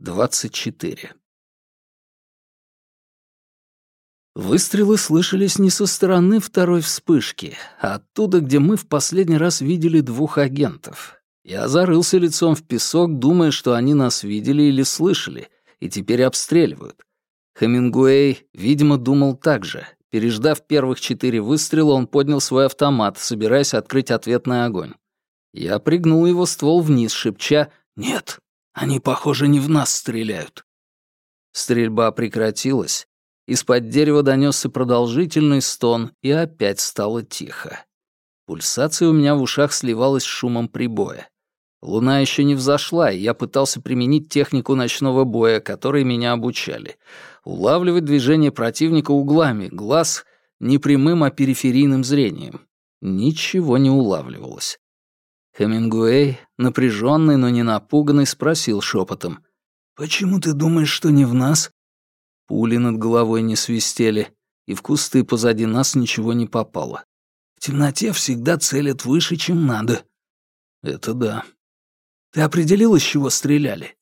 24. Выстрелы слышались не со стороны второй вспышки, а оттуда, где мы в последний раз видели двух агентов. Я зарылся лицом в песок, думая, что они нас видели или слышали, и теперь обстреливают. Хемингуэй, видимо, думал так же. Переждав первых четыре выстрела, он поднял свой автомат, собираясь открыть ответный огонь. Я пригнул его ствол вниз, шепча «Нет, они, похоже, не в нас стреляют». Стрельба прекратилась. Из-под дерева донесся продолжительный стон, и опять стало тихо. Пульсация у меня в ушах сливалась с шумом прибоя. Луна еще не взошла, и я пытался применить технику ночного боя, которой меня обучали. Улавливать движение противника углами, глаз не прямым, а периферийным зрением. Ничего не улавливалось. Хемингуэй, напряженный, но не напуганный, спросил шепотом. «Почему ты думаешь, что не в нас?» Пули над головой не свистели, и в кусты позади нас ничего не попало. В темноте всегда целят выше, чем надо. Это да. Ты определил, из чего стреляли?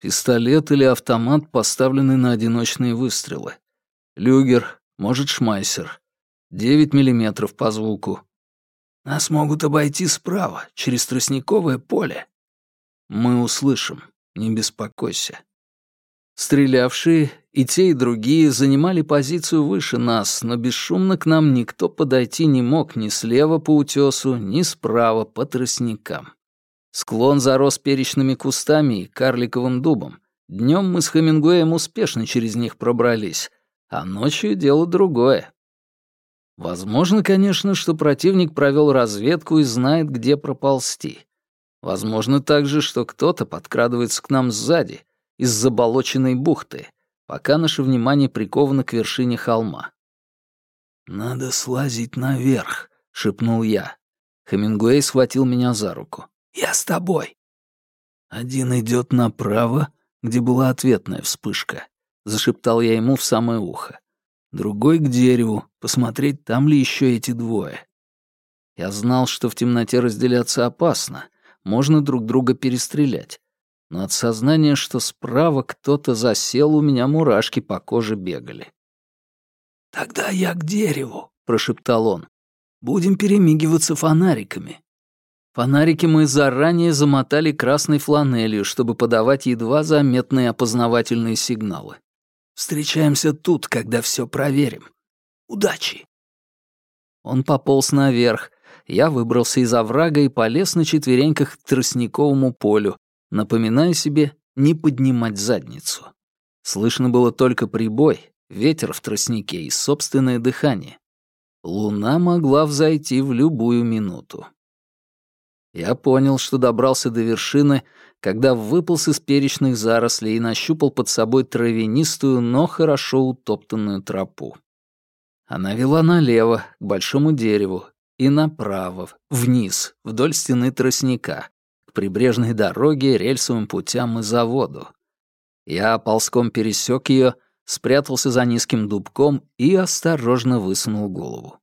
Пистолет или автомат, поставленный на одиночные выстрелы. Люгер, может, Шмайсер. Девять миллиметров по звуку. Нас могут обойти справа, через тростниковое поле. Мы услышим, не беспокойся. Стрелявшие, и те, и другие, занимали позицию выше нас, но бесшумно к нам никто подойти не мог ни слева по утесу, ни справа по тростникам. Склон зарос перечными кустами и карликовым дубом. Днем мы с Хемингуэем успешно через них пробрались, а ночью дело другое. Возможно, конечно, что противник провел разведку и знает, где проползти. Возможно также, что кто-то подкрадывается к нам сзади, из заболоченной бухты, пока наше внимание приковано к вершине холма. «Надо слазить наверх», — шепнул я. Хемингуэй схватил меня за руку. Я с тобой». «Один идет направо, где была ответная вспышка», — зашептал я ему в самое ухо. «Другой к дереву, посмотреть, там ли еще эти двое». Я знал, что в темноте разделяться опасно, можно друг друга перестрелять. Но от сознания, что справа кто-то засел, у меня мурашки по коже бегали. «Тогда я к дереву», — прошептал он. «Будем перемигиваться фонариками. Фонарики мы заранее замотали красной фланелью, чтобы подавать едва заметные опознавательные сигналы. Встречаемся тут, когда все проверим. Удачи!» Он пополз наверх. Я выбрался из оврага и полез на четвереньках к тростниковому полю, напоминая себе не поднимать задницу. Слышно было только прибой, ветер в тростнике и собственное дыхание. Луна могла взойти в любую минуту. Я понял, что добрался до вершины, когда выполз из перечных зарослей и нащупал под собой травянистую, но хорошо утоптанную тропу. Она вела налево, к большому дереву, и направо, вниз, вдоль стены тростника, к прибрежной дороге, рельсовым путям и заводу. Я ползком пересек ее, спрятался за низким дубком и осторожно высунул голову.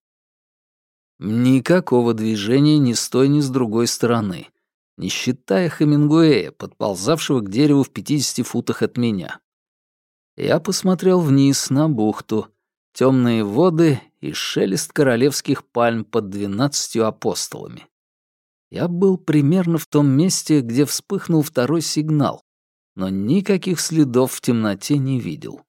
Никакого движения ни с той, ни с другой стороны, не считая Хемингуэя, подползавшего к дереву в 50 футах от меня. Я посмотрел вниз на бухту, темные воды и шелест королевских пальм под двенадцатью апостолами. Я был примерно в том месте, где вспыхнул второй сигнал, но никаких следов в темноте не видел.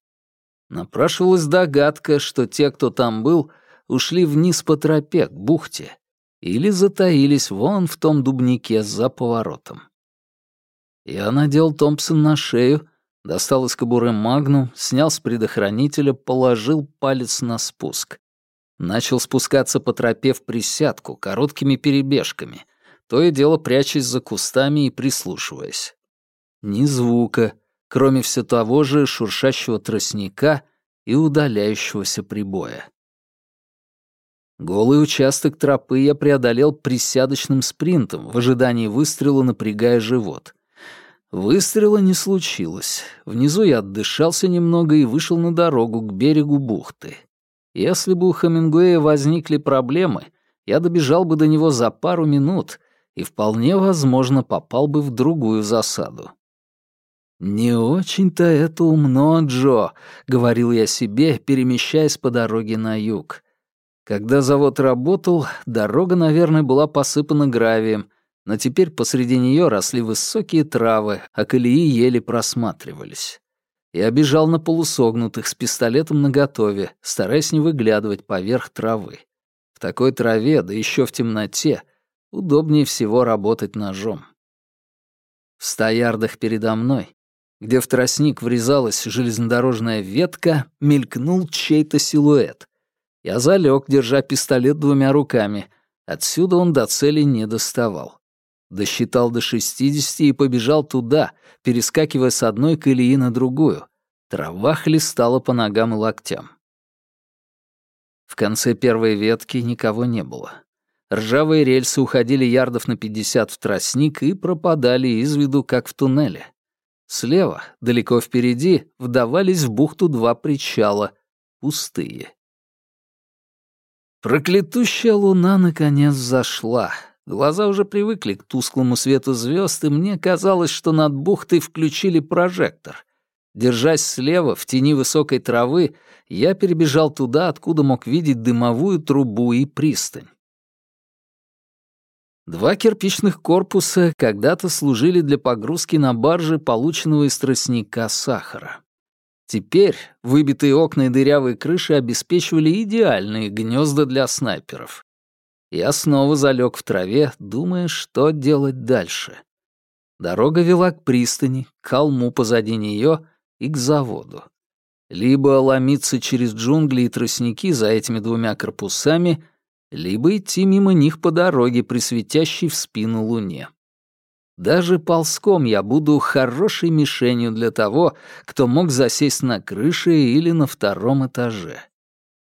Напрашивалась догадка, что те, кто там был, ушли вниз по тропе к бухте или затаились вон в том дубнике за поворотом. Я надел Томпсон на шею, достал из кобуры магнум, снял с предохранителя, положил палец на спуск. Начал спускаться по тропе в присядку, короткими перебежками, то и дело прячась за кустами и прислушиваясь. Ни звука, кроме все того же шуршащего тростника и удаляющегося прибоя. Голый участок тропы я преодолел присядочным спринтом, в ожидании выстрела напрягая живот. Выстрела не случилось. Внизу я отдышался немного и вышел на дорогу к берегу бухты. Если бы у Хемингуэя возникли проблемы, я добежал бы до него за пару минут и вполне возможно попал бы в другую засаду. «Не очень-то это умно, Джо», — говорил я себе, перемещаясь по дороге на юг. Когда завод работал, дорога, наверное, была посыпана гравием, но теперь посреди нее росли высокие травы, а колеи еле просматривались. Я бежал на полусогнутых с пистолетом наготове, стараясь не выглядывать поверх травы. В такой траве, да еще в темноте, удобнее всего работать ножом. В ста ярдах передо мной, где в тростник врезалась железнодорожная ветка, мелькнул чей-то силуэт. Я залег, держа пистолет двумя руками. Отсюда он до цели не доставал. Досчитал до шестидесяти и побежал туда, перескакивая с одной колеи на другую. Трава хлестала по ногам и локтям. В конце первой ветки никого не было. Ржавые рельсы уходили ярдов на пятьдесят в тростник и пропадали из виду, как в туннеле. Слева, далеко впереди, вдавались в бухту два причала, пустые. Проклятущая луна наконец зашла. Глаза уже привыкли к тусклому свету звезд, и мне казалось, что над бухтой включили прожектор. Держась слева, в тени высокой травы, я перебежал туда, откуда мог видеть дымовую трубу и пристань. Два кирпичных корпуса когда-то служили для погрузки на барже полученного из тростника сахара. Теперь выбитые окна и дырявые крыши обеспечивали идеальные гнезда для снайперов. Я снова залег в траве, думая, что делать дальше. Дорога вела к пристани, к холму позади нее и к заводу. Либо ломиться через джунгли и тростники за этими двумя корпусами, либо идти мимо них по дороге, присветящей в спину луне. Даже ползком я буду хорошей мишенью для того, кто мог засесть на крыше или на втором этаже.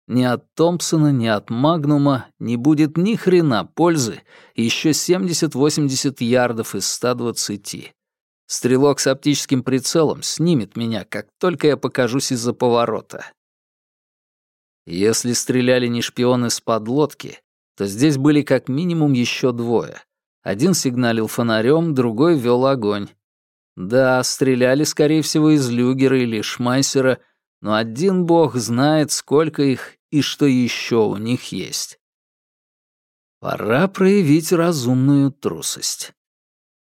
Ни от Томпсона, ни от Магнума не будет ни хрена пользы, еще 70-80 ярдов из 120. Стрелок с оптическим прицелом снимет меня, как только я покажусь из-за поворота. Если стреляли не шпионы с подлодки, то здесь были как минимум еще двое. Один сигналил фонарем, другой вел огонь. Да, стреляли, скорее всего, из люгера или шмайсера, но один бог знает, сколько их и что еще у них есть. Пора проявить разумную трусость.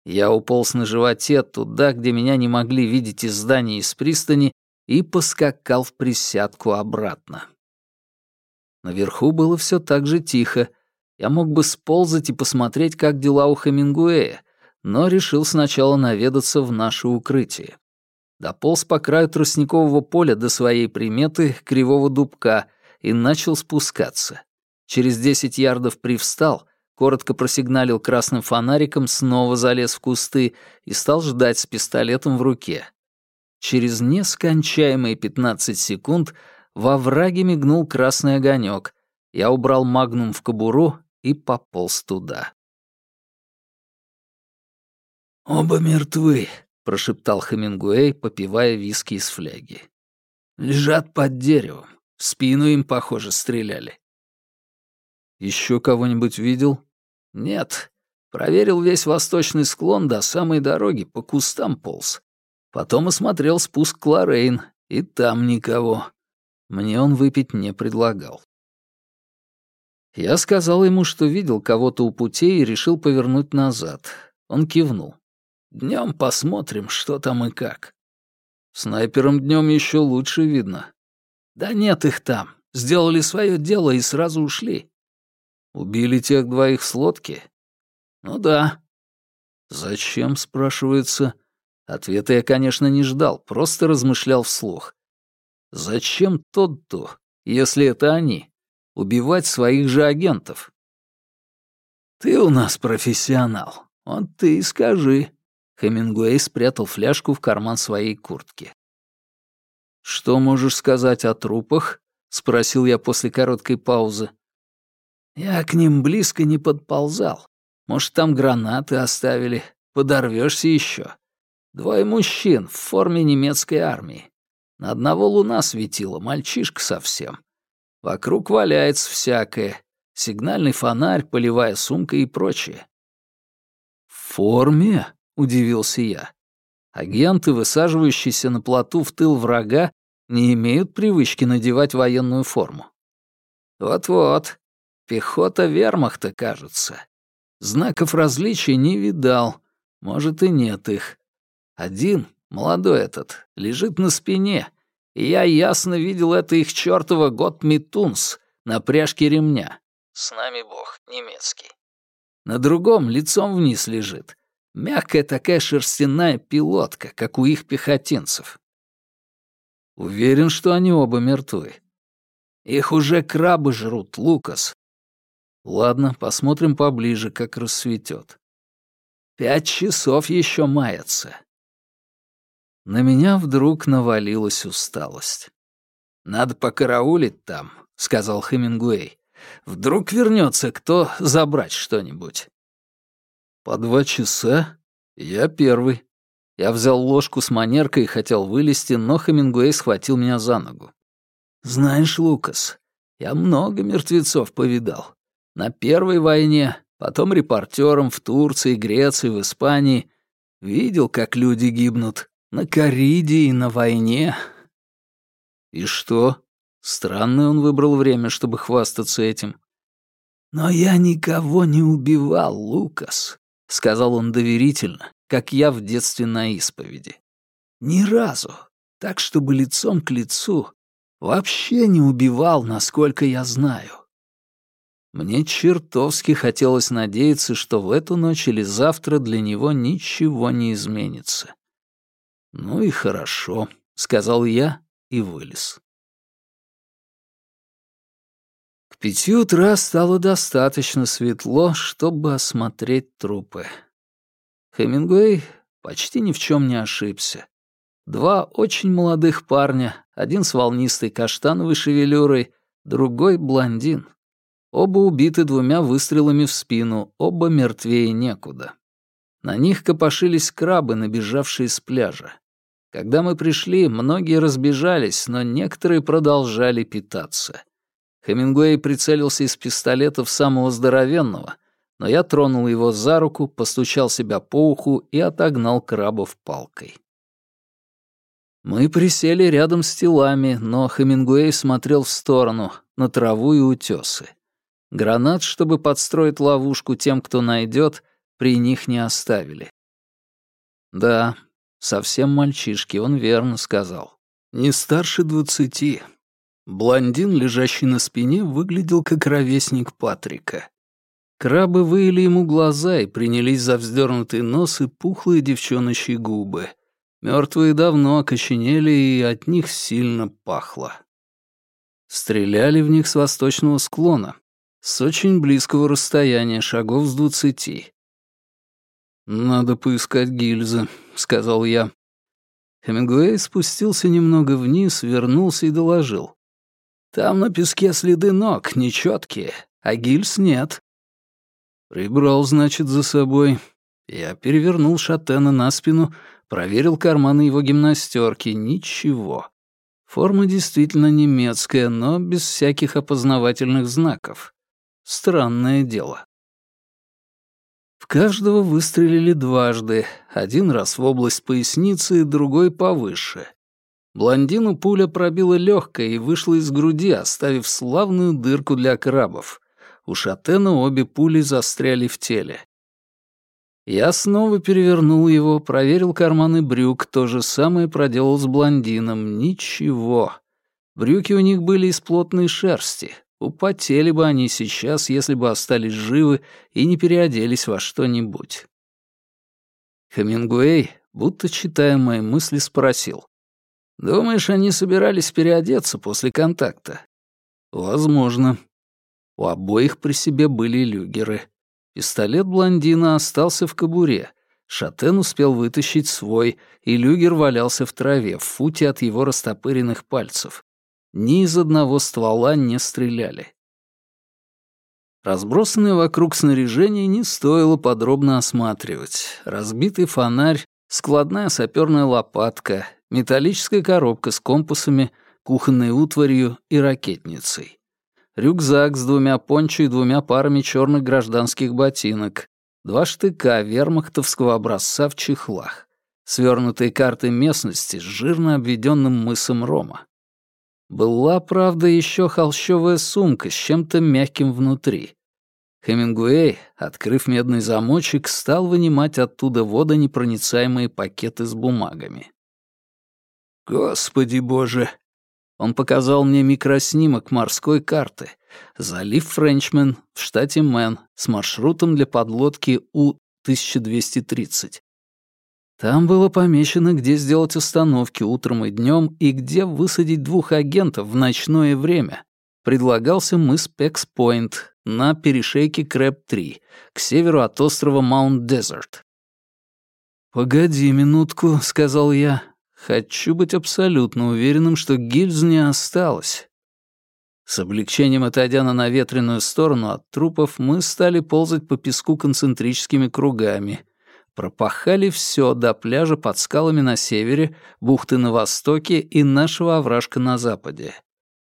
Я уполз на животе туда, где меня не могли видеть из здания из пристани, и поскакал в присядку обратно. Наверху было все так же тихо, я мог бы сползать и посмотреть, как дела у Хемингуэя, но решил сначала наведаться в наше укрытие. Дополз по краю тростникового поля до своей приметы, кривого дубка, и начал спускаться. Через десять ярдов привстал, коротко просигналил красным фонариком, снова залез в кусты и стал ждать с пистолетом в руке. Через нескончаемые пятнадцать секунд во враге мигнул красный огонек. Я убрал магнум в кобуру и пополз туда. «Оба мертвы», — прошептал Хемингуэй, попивая виски из фляги. «Лежат под деревом. В спину им, похоже, стреляли». «Еще кого-нибудь видел?» «Нет. Проверил весь восточный склон до самой дороги, по кустам полз. Потом осмотрел спуск Кларейн, и там никого. Мне он выпить не предлагал. Я сказал ему, что видел кого-то у путей и решил повернуть назад. Он кивнул. Днем посмотрим, что там и как. Снайперам днем еще лучше видно. Да нет их там. Сделали свое дело и сразу ушли. Убили тех двоих с лодки? Ну да. Зачем, спрашивается. Ответа я, конечно, не ждал, просто размышлял вслух. Зачем тот-то, если это они? Убивать своих же агентов. «Ты у нас профессионал. Вот ты и скажи». Хемингуэй спрятал фляжку в карман своей куртки. «Что можешь сказать о трупах?» — спросил я после короткой паузы. «Я к ним близко не подползал. Может, там гранаты оставили. Подорвешься еще. Двое мужчин в форме немецкой армии. На одного луна светила, мальчишка совсем. Вокруг валяется всякое. Сигнальный фонарь, полевая сумка и прочее. «В форме?» — удивился я. Агенты, высаживающиеся на плоту в тыл врага, не имеют привычки надевать военную форму. Вот-вот, пехота вермахта, кажется. Знаков различия не видал, может и нет их. Один, молодой этот, лежит на спине, я ясно видел это их чёртово год Митунс на пряжке ремня. С нами бог, немецкий. На другом лицом вниз лежит. Мягкая такая шерстяная пилотка, как у их пехотинцев. Уверен, что они оба мертвы. Их уже крабы жрут, Лукас. Ладно, посмотрим поближе, как рассветет. Пять часов еще маятся. На меня вдруг навалилась усталость. «Надо покараулить там», — сказал Хемингуэй. «Вдруг вернется кто забрать что-нибудь». «По два часа? Я первый». Я взял ложку с манеркой и хотел вылезти, но Хемингуэй схватил меня за ногу. «Знаешь, Лукас, я много мертвецов повидал. На Первой войне, потом репортером в Турции, Греции, в Испании. Видел, как люди гибнут. На кориде и на войне. И что? Странное он выбрал время, чтобы хвастаться этим. «Но я никого не убивал, Лукас», — сказал он доверительно, как я в детстве на исповеди. «Ни разу. Так, чтобы лицом к лицу. Вообще не убивал, насколько я знаю. Мне чертовски хотелось надеяться, что в эту ночь или завтра для него ничего не изменится. «Ну и хорошо», — сказал я и вылез. К пяти утра стало достаточно светло, чтобы осмотреть трупы. Хемингуэй почти ни в чем не ошибся. Два очень молодых парня, один с волнистой каштановой шевелюрой, другой — блондин. Оба убиты двумя выстрелами в спину, оба мертвее некуда. На них копошились крабы, набежавшие с пляжа. Когда мы пришли, многие разбежались, но некоторые продолжали питаться. Хемингуэй прицелился из пистолета в самого здоровенного, но я тронул его за руку, постучал себя по уху и отогнал крабов палкой. Мы присели рядом с телами, но Хемингуэй смотрел в сторону, на траву и утёсы. Гранат, чтобы подстроить ловушку тем, кто найдет, при них не оставили. Да, совсем мальчишки, он верно сказал. Не старше двадцати. Блондин, лежащий на спине, выглядел как ровесник Патрика. Крабы выили ему глаза и принялись за вздернутый нос и пухлые девчоночьи губы — Мертвые давно окоченели, и от них сильно пахло. Стреляли в них с восточного склона, с очень близкого расстояния, шагов с двадцати. «Надо поискать гильзы», — сказал я. Хемингуэй спустился немного вниз, вернулся и доложил. «Там на песке следы ног, нечеткие, а гильз нет». Прибрал, значит, за собой. Я перевернул Шатена на спину, Проверил карманы его гимнастерки. Ничего. Форма действительно немецкая, но без всяких опознавательных знаков. Странное дело. Каждого выстрелили дважды, один раз в область поясницы, другой повыше. Блондину пуля пробила легкое и вышла из груди, оставив славную дырку для крабов. У Шатена обе пули застряли в теле. Я снова перевернул его, проверил карманы брюк, то же самое проделал с блондином. Ничего. Брюки у них были из плотной шерсти. Употели бы они сейчас, если бы остались живы и не переоделись во что-нибудь. Хемингуэй, будто читая мои мысли, спросил. «Думаешь, они собирались переодеться после контакта?» «Возможно». У обоих при себе были люгеры. Пистолет блондина остался в кобуре. Шатен успел вытащить свой, и люгер валялся в траве, в футе от его растопыренных пальцев. Ни из одного ствола не стреляли. Разбросанное вокруг снаряжение не стоило подробно осматривать. Разбитый фонарь, складная саперная лопатка, металлическая коробка с компасами, кухонной утварью и ракетницей рюкзак с двумя пончо и двумя парами черных гражданских ботинок, два штыка вермахтовского образца в чехлах, свернутые карты местности с жирно обведенным мысом Рома. Была, правда, еще холщовая сумка с чем-то мягким внутри. Хемингуэй, открыв медный замочек, стал вынимать оттуда водонепроницаемые пакеты с бумагами. «Господи боже!» Он показал мне микроснимок морской карты. Залив Френчмен в штате Мэн с маршрутом для подлодки У-1230. Там было помечено, где сделать остановки утром и днем и где высадить двух агентов в ночное время. Предлагался мыс Пекс-Пойнт на перешейке Крэб-3, к северу от острова Маунт-Дезерт. «Погоди минутку», — сказал я. «Хочу быть абсолютно уверенным, что гильз не осталось». С облегчением отойдя на наветренную сторону от трупов, мы стали ползать по песку концентрическими кругами — пропахали все до пляжа под скалами на севере, бухты на востоке и нашего овражка на западе.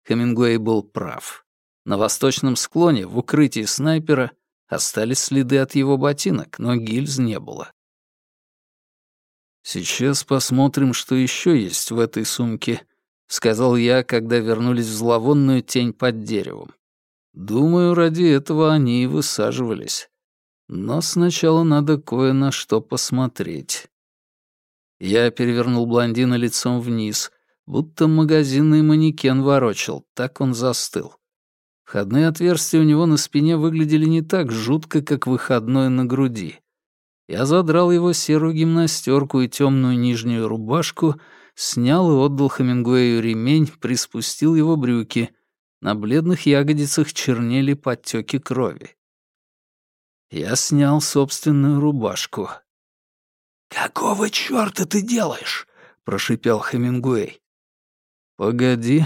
Хемингуэй был прав. На восточном склоне, в укрытии снайпера, остались следы от его ботинок, но гильз не было. «Сейчас посмотрим, что еще есть в этой сумке», — сказал я, когда вернулись в зловонную тень под деревом. «Думаю, ради этого они и высаживались. Но сначала надо кое на что посмотреть. Я перевернул блондина лицом вниз, будто магазинный манекен ворочал, так он застыл. Входные отверстия у него на спине выглядели не так жутко, как выходное на груди. Я задрал его серую гимнастерку и темную нижнюю рубашку, снял и отдал Хемингуэю ремень, приспустил его брюки. На бледных ягодицах чернели подтеки крови. Я снял собственную рубашку. «Какого чёрта ты делаешь?» — прошипел Хемингуэй. «Погоди».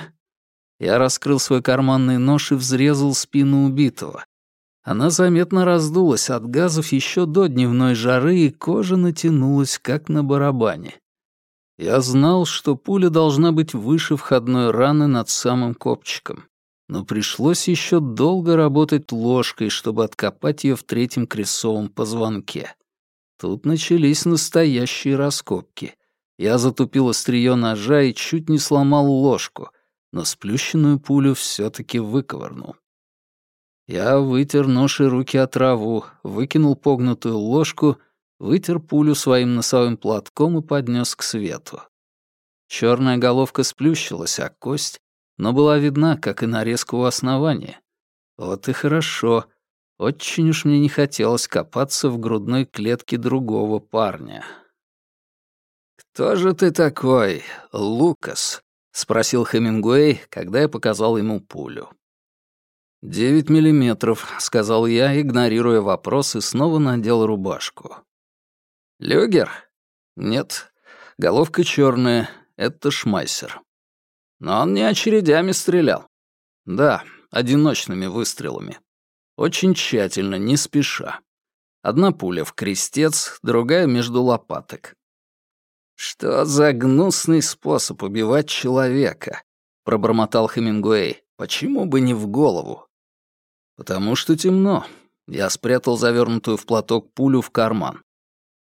Я раскрыл свой карманный нож и взрезал спину убитого. Она заметно раздулась от газов еще до дневной жары, и кожа натянулась, как на барабане. Я знал, что пуля должна быть выше входной раны над самым копчиком но пришлось еще долго работать ложкой, чтобы откопать ее в третьем крестовом позвонке. Тут начались настоящие раскопки. Я затупил острие ножа и чуть не сломал ложку, но сплющенную пулю все-таки выковырнул. Я вытер нож и руки от траву, выкинул погнутую ложку, вытер пулю своим носовым платком и поднес к свету. Черная головка сплющилась, а кость но была видна, как и нарезка у основания. Вот и хорошо. Очень уж мне не хотелось копаться в грудной клетке другого парня. «Кто же ты такой, Лукас?» — спросил Хемингуэй, когда я показал ему пулю. «Девять миллиметров», — сказал я, игнорируя вопрос, и снова надел рубашку. «Люгер?» «Нет. Головка черная. Это Шмайсер». Но он не очередями стрелял. Да, одиночными выстрелами. Очень тщательно, не спеша. Одна пуля в крестец, другая между лопаток. «Что за гнусный способ убивать человека?» — пробормотал Хемингуэй. «Почему бы не в голову?» «Потому что темно». Я спрятал завернутую в платок пулю в карман.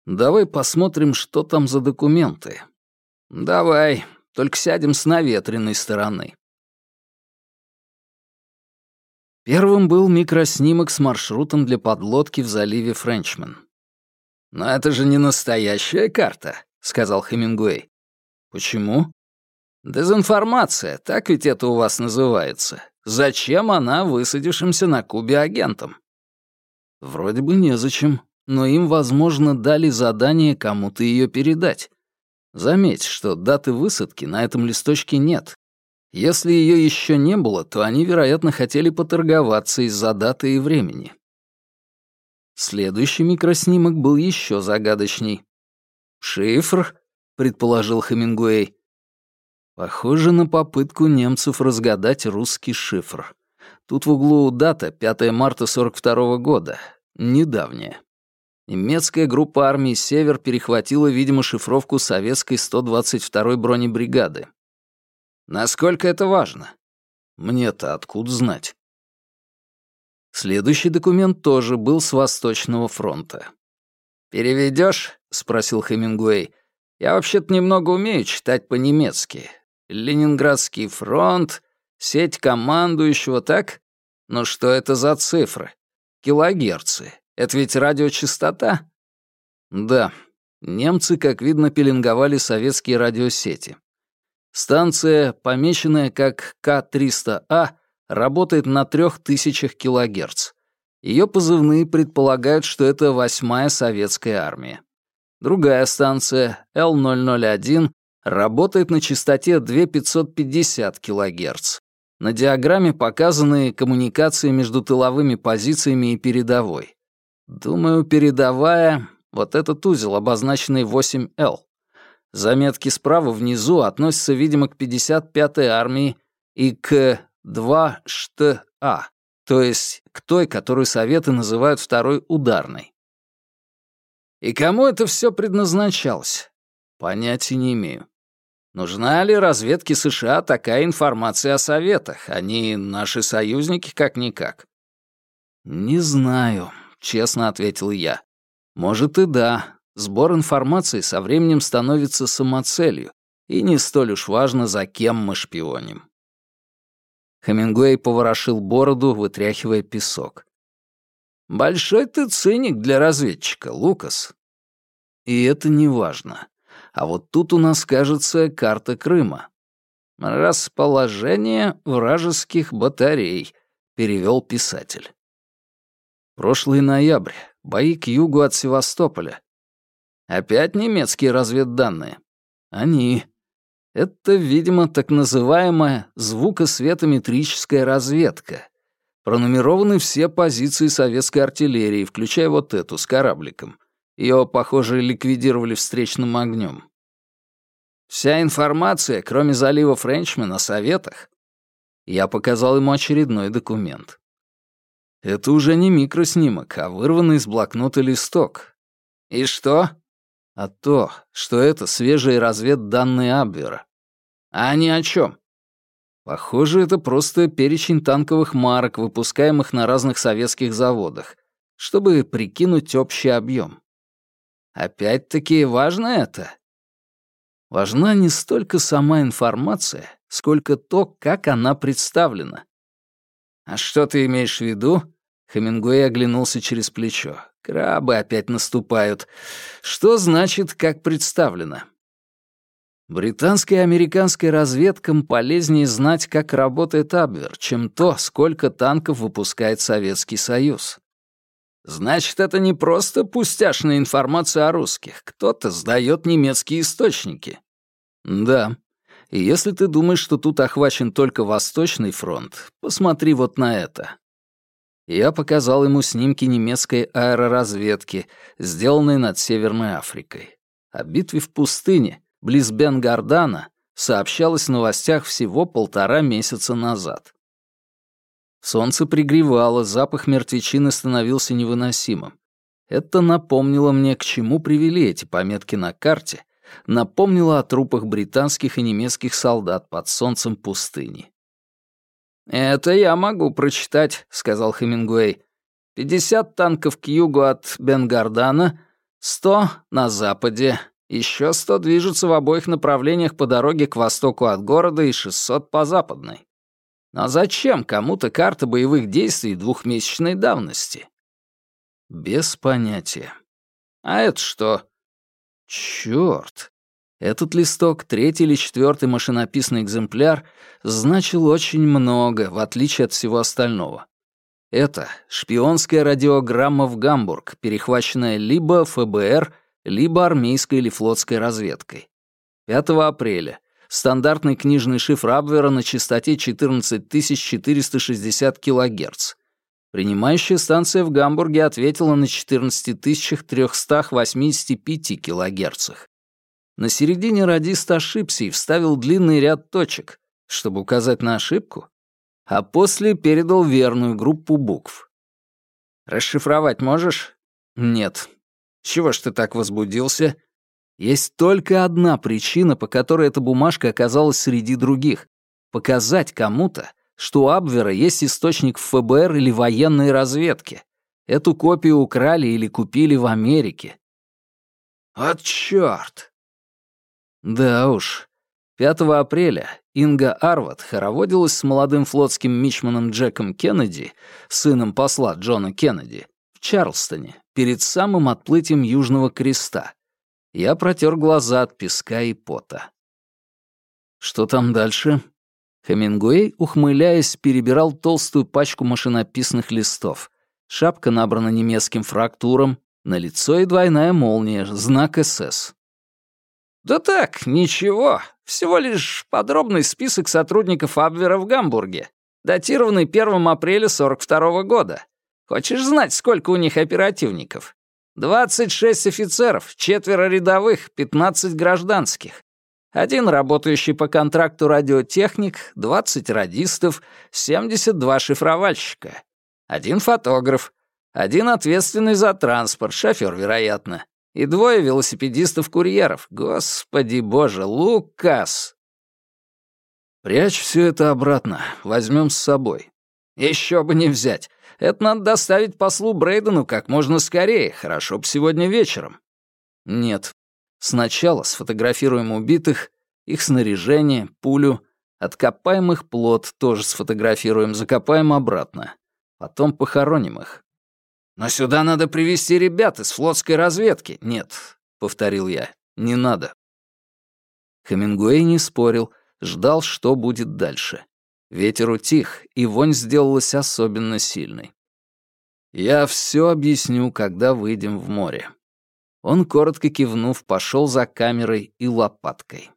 «Давай посмотрим, что там за документы». «Давай», только сядем с наветренной стороны. Первым был микроснимок с маршрутом для подлодки в заливе Френчмен. «Но это же не настоящая карта», — сказал Хемингуэй. «Почему?» «Дезинформация, так ведь это у вас называется. Зачем она высадившимся на Кубе агентам?» «Вроде бы незачем, но им, возможно, дали задание кому-то ее передать. Заметь, что даты высадки на этом листочке нет. Если ее еще не было, то они, вероятно, хотели поторговаться из-за даты и времени. Следующий микроснимок был еще загадочней. «Шифр», — предположил Хемингуэй. Похоже на попытку немцев разгадать русский шифр. Тут в углу дата 5 марта 42 -го года, недавняя. Немецкая группа армии «Север» перехватила, видимо, шифровку советской 122-й бронебригады. Насколько это важно? Мне-то откуда знать? Следующий документ тоже был с Восточного фронта. «Переведёшь?» — спросил Хемингуэй. Я вообще-то немного умею читать по-немецки. Ленинградский фронт, сеть командующего, так? Но что это за цифры? Килогерцы. Это ведь радиочастота? Да. Немцы, как видно, пеленговали советские радиосети. Станция, помеченная как К-300А, работает на 3000 килогерц. Ее позывные предполагают, что это восьмая советская армия. Другая станция, Л-001, работает на частоте 2550 кГц. На диаграмме показаны коммуникации между тыловыми позициями и передовой. Думаю, передовая — вот этот узел, обозначенный 8Л. Заметки справа внизу относятся, видимо, к 55-й армии и к 2ШТА, то есть к той, которую Советы называют второй ударной. И кому это все предназначалось? Понятия не имею. Нужна ли разведке США такая информация о Советах? Они наши союзники как-никак. Не знаю, честно ответил я. Может и да. Сбор информации со временем становится самоцелью, и не столь уж важно, за кем мы шпионим. Хемингуэй поворошил бороду, вытряхивая песок. «Большой ты циник для разведчика, Лукас». И это не важно. А вот тут у нас, кажется, карта Крыма. «Расположение вражеских батарей», — перевел писатель. Прошлый ноябрь. Бои к югу от Севастополя. Опять немецкие разведданные. Они. Это, видимо, так называемая звукосветометрическая разведка. Пронумерованы все позиции советской артиллерии, включая вот эту с корабликом. Ее, похоже, ликвидировали встречным огнем. Вся информация, кроме залива Френчмена, о советах. Я показал ему очередной документ. Это уже не микроснимок, а вырванный из блокнота листок. И что? А то, что это свежие разведданные Абвера. А они о чем? Похоже, это просто перечень танковых марок, выпускаемых на разных советских заводах, чтобы прикинуть общий объем. Опять-таки, важно это? Важна не столько сама информация, сколько то, как она представлена. «А что ты имеешь в виду?» Хемингуэй оглянулся через плечо. «Крабы опять наступают. Что значит «как представлено»?» Британской и американской разведкам полезнее знать, как работает Абвер, чем то, сколько танков выпускает Советский Союз. Значит, это не просто пустяшная информация о русских. Кто-то сдает немецкие источники. Да. И если ты думаешь, что тут охвачен только Восточный фронт, посмотри вот на это. Я показал ему снимки немецкой аэроразведки, сделанные над Северной Африкой. О битве в пустыне, близ Бенгардана, сообщалось в новостях всего полтора месяца назад. Солнце пригревало, запах мертвечины становился невыносимым. Это напомнило мне, к чему привели эти пометки на карте, напомнило о трупах британских и немецких солдат под солнцем пустыни. «Это я могу прочитать», — сказал Хемингуэй. «Пятьдесят танков к югу от Бенгардана, сто на западе, еще сто движутся в обоих направлениях по дороге к востоку от города и шестьсот по западной. Но зачем кому-то карта боевых действий двухмесячной давности? Без понятия. А это что? Чёрт. Этот листок, третий или четвертый машинописный экземпляр, значил очень много, в отличие от всего остального. Это шпионская радиограмма в Гамбург, перехваченная либо ФБР, либо армейской или флотской разведкой. 5 апреля стандартный книжный шифр Абвера на частоте 14460 кГц. Принимающая станция в Гамбурге ответила на 14385 кГц. На середине радист ошибся и вставил длинный ряд точек, чтобы указать на ошибку, а после передал верную группу букв. «Расшифровать можешь?» «Нет». «Чего ж ты так возбудился?» Есть только одна причина, по которой эта бумажка оказалась среди других. Показать кому-то, что у Абвера есть источник в ФБР или военной разведке. Эту копию украли или купили в Америке. «От чёрт!» Да уж. 5 апреля Инга Арват хороводилась с молодым флотским мичманом Джеком Кеннеди, сыном посла Джона Кеннеди, в Чарльстоне, перед самым отплытием Южного Креста. Я протер глаза от песка и пота. Что там дальше? Хемингуэй, ухмыляясь, перебирал толстую пачку машинописных листов. Шапка набрана немецким фрактуром, на лицо и двойная молния, знак СС. «Да так, ничего. Всего лишь подробный список сотрудников Абвера в Гамбурге, датированный 1 апреля 42 -го года. Хочешь знать, сколько у них оперативников? 26 офицеров, четверо рядовых, 15 гражданских. Один работающий по контракту радиотехник, 20 радистов, 72 шифровальщика. Один фотограф. Один ответственный за транспорт, шофер, вероятно. И двое велосипедистов-курьеров. Господи боже, Лукас! Прячь все это обратно, возьмем с собой. Еще бы не взять. Это надо доставить послу Брейдену как можно скорее, хорошо бы сегодня вечером. Нет, Сначала сфотографируем убитых, их снаряжение, пулю, откопаем их плод, тоже сфотографируем, закопаем обратно. Потом похороним их. «Но сюда надо привести ребят из флотской разведки». «Нет», — повторил я, — «не надо». Хемингуэй не спорил, ждал, что будет дальше. Ветер утих, и вонь сделалась особенно сильной. «Я все объясню, когда выйдем в море». Он, коротко кивнув, пошел за камерой и лопаткой.